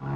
Bye.